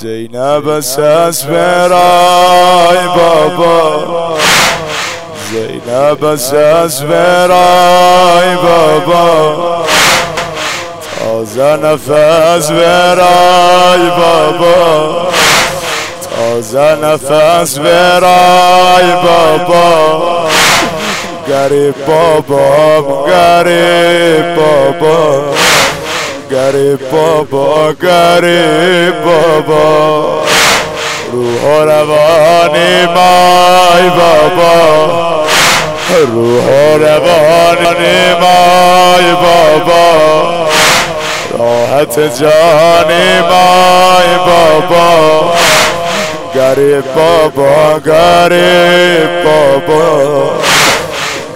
زینب اساس برای بابا. زینب اساس برای بابا. تازه نفس برای بابا. تازه نفس برای بابا. گریب بابا گریب بابا. gare baba gare baba ruh ravane mai baba ruh ravane mai baba rahat jane mai baba gare baba gare baba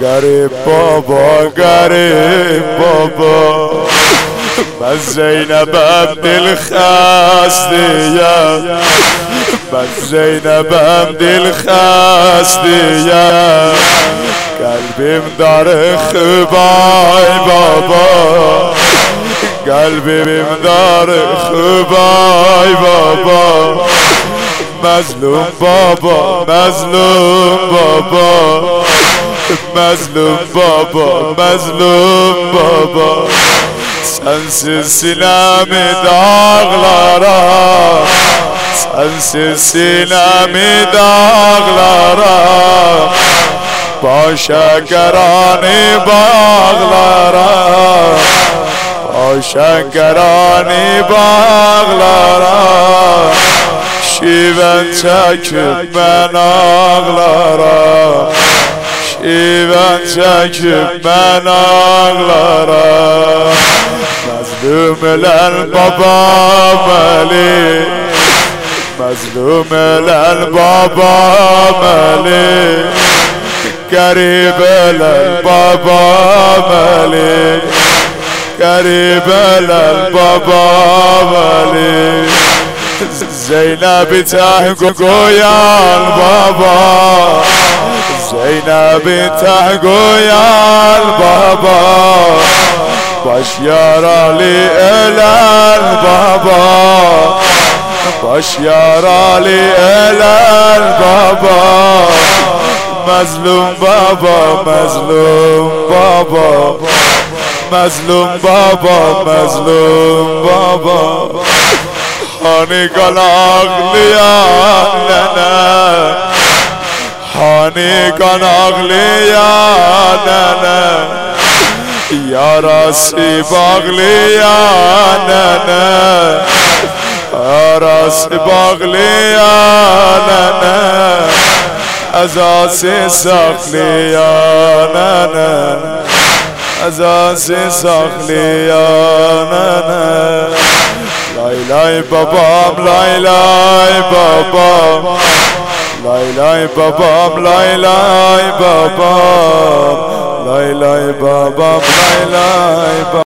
gare baba gare baba من زینبم دل خستیم من زینبم دل خستیم قلبیم داره خوبای بابا. قلبیم داره خوبای بابا. مظلوم بابا مظلوم بابا. مظلوم بابا مظلوم بابا. Sensiz sinemi dağlara Sensiz sinemi dağlara. Başa gerani bağlara Başa gerani bağlara. Şiven çekip ben ağlara Şiven çekip ben ağlara مظلوم للبابا مالي مظلوم للبابا مالي قريب للبابا مالي قريب للبابا مالي زينب تحقق يا البابا زينب تحقق يا البابا Baş yaralı elel baba. Baş yaralı elel baba. Mazlum baba, mazlum baba. Mazlum baba, mazlum baba. Hani kan ağlayan nene? Hani kan ağlayan nene yarası bağlayan nene Yarası bağlayan nene Azası saklayan nene Azası saklayan nene Lay lay babam lay lay babam Lay lay babam lay lay babam Lay lay babam lay lay babam